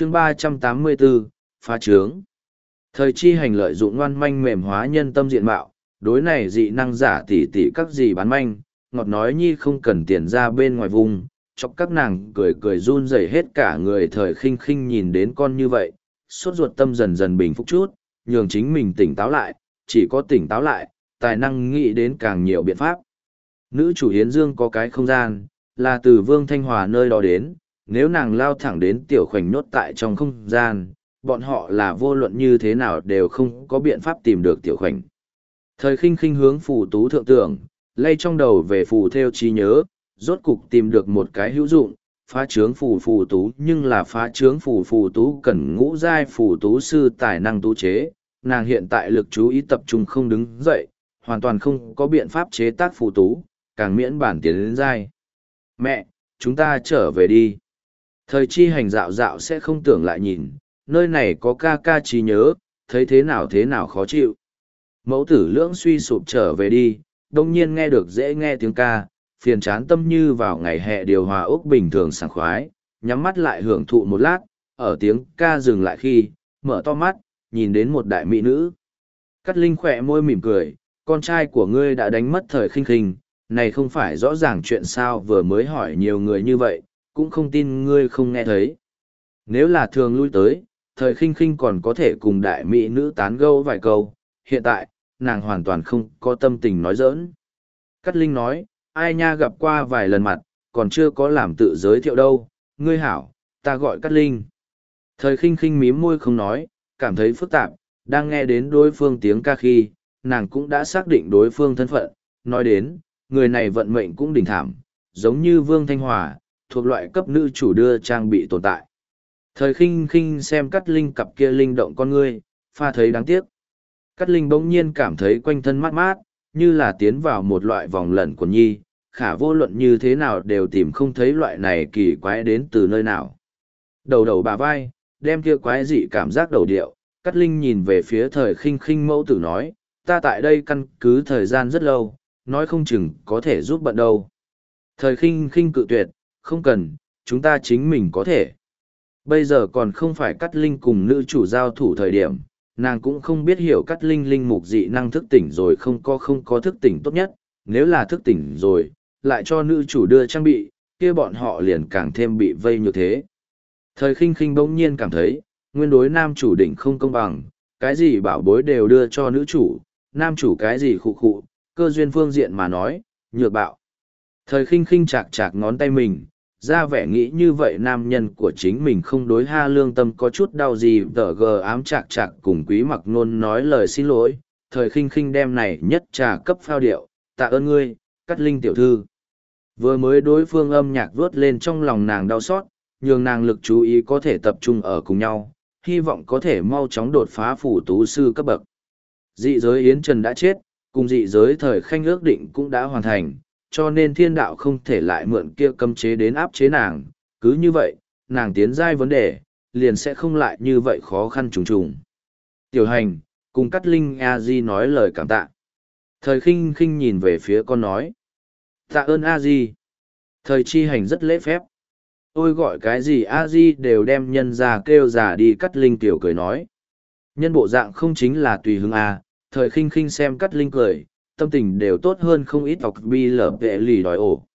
chương ba trăm tám mươi bốn, phá trướng. Thời chi hành lợi dụng ngoan manh mềm hóa nhân tâm diện mạo, đối này dị năng giả tỉ tỉ các gì bán manh, ngọt nói nhi không cần tiền ra bên ngoài vùng, chọc các nàng cười cười run rẩy hết cả người thời khinh khinh nhìn đến con như vậy, sốt ruột tâm dần dần bình phục chút, nhường chính mình tỉnh táo lại, chỉ có tỉnh táo lại, tài năng nghĩ đến càng nhiều biện pháp. Nữ chủ hiến dương có cái không gian, là từ vương thanh hòa nơi đó đến nếu nàng lao thẳng đến tiểu khoảnh nhốt tại trong không gian bọn họ là vô luận như thế nào đều không có biện pháp tìm được tiểu khoảnh thời khinh khinh hướng phù tú thượng tưởng lay trong đầu về phù theo trí nhớ rốt cục tìm được một cái hữu dụng, phá trướng phù phù tú nhưng là phá trướng phù phù tú cần ngũ giai phù tú sư tài năng tú chế, nàng hiện tại lực chú ý tập trung không đứng dậy, hoàn toàn không có biện pháp chế tác phù tú, càng miễn bản tiến đến giai. Mẹ, chúng ta trở về đi. Thời chi hành dạo dạo sẽ không tưởng lại nhìn, nơi này có ca ca trí nhớ, thấy thế nào thế nào khó chịu. Mẫu tử lưỡng suy sụp trở về đi, đông nhiên nghe được dễ nghe tiếng ca, phiền chán tâm như vào ngày hè điều hòa ốc bình thường sảng khoái, nhắm mắt lại hưởng thụ một lát, ở tiếng ca dừng lại khi, mở to mắt, nhìn đến một đại mỹ nữ. Cắt Linh khỏe môi mỉm cười, con trai của ngươi đã đánh mất thời khinh khinh, này không phải rõ ràng chuyện sao vừa mới hỏi nhiều người như vậy, cũng không tin ngươi không nghe thấy. Nếu là thường lui tới, thời khinh khinh còn có thể cùng đại mỹ nữ tán gẫu vài câu, hiện tại, nàng hoàn toàn không có tâm tình nói giỡn. Cát Linh nói, ai nha gặp qua vài lần mặt, còn chưa có làm tự giới thiệu đâu, ngươi hảo, ta gọi Cát Linh. Thời khinh khinh mím môi không nói, cảm thấy phức tạp, đang nghe đến đối phương tiếng ca khi, nàng cũng đã xác định đối phương thân phận, nói đến, người này vận mệnh cũng đỉnh thảm, giống như Vương Thanh Hòa, thuộc loại cấp nữ chủ đưa trang bị tồn tại. Thời khinh khinh xem Cát Linh cặp kia linh động con ngươi, pha thấy đáng tiếc. Cát Linh bỗng nhiên cảm thấy quanh thân mát mát, như là tiến vào một loại vòng lẩn của nhi, khả vô luận như thế nào đều tìm không thấy loại này kỳ quái đến từ nơi nào. Đầu đầu bà vai, đem kia quái dị cảm giác đầu điệu, Cát Linh nhìn về phía thời khinh khinh mẫu tử nói, ta tại đây căn cứ thời gian rất lâu, nói không chừng có thể giúp bận đâu. Thời khinh khinh cự tuyệt, không cần, chúng ta chính mình có thể. Bây giờ còn không phải cắt Linh cùng nữ chủ giao thủ thời điểm, nàng cũng không biết hiểu cắt Linh linh mục dị năng thức tỉnh rồi không có không có thức tỉnh tốt nhất, nếu là thức tỉnh rồi, lại cho nữ chủ đưa trang bị, kia bọn họ liền càng thêm bị vây như thế. Thời khinh khinh bỗng nhiên cảm thấy, nguyên đối nam chủ định không công bằng, cái gì bảo bối đều đưa cho nữ chủ, nam chủ cái gì khụ khụ, cơ duyên phương diện mà nói, nhược bạo. Thời khinh khinh chạc chạc ngón tay mình, ra vẻ nghĩ như vậy nam nhân của chính mình không đối ha lương tâm có chút đau gì tờ gờ ám chạc chạc cùng quý mặc nôn nói lời xin lỗi, thời khinh khinh đem này nhất trà cấp phao điệu, tạ ơn ngươi, cắt linh tiểu thư. Vừa mới đối phương âm nhạc vớt lên trong lòng nàng đau xót, nhường nàng lực chú ý có thể tập trung ở cùng nhau, hy vọng có thể mau chóng đột phá phủ tú sư cấp bậc. Dị giới Yến Trần đã chết, cùng dị giới thời khanh ước định cũng đã hoàn thành, cho nên thiên đạo không thể lại mượn kia cấm chế đến áp chế nàng, cứ như vậy, nàng tiến giai vấn đề, liền sẽ không lại như vậy khó khăn trùng trùng. Tiểu hành, cùng Cát Linh A Di nói lời cảm tạ. Thời khinh khinh nhìn về phía con nói. Tạ ơn A Di. Thời chi hành rất lễ phép. Tôi gọi cái gì A Di đều đem nhân ra kêu giả đi cắt linh tiểu cười nói. Nhân bộ dạng không chính là tùy hứng A, thời khinh khinh xem cắt linh cười, tâm tình đều tốt hơn không ít học bi lở vệ lì đòi ổ.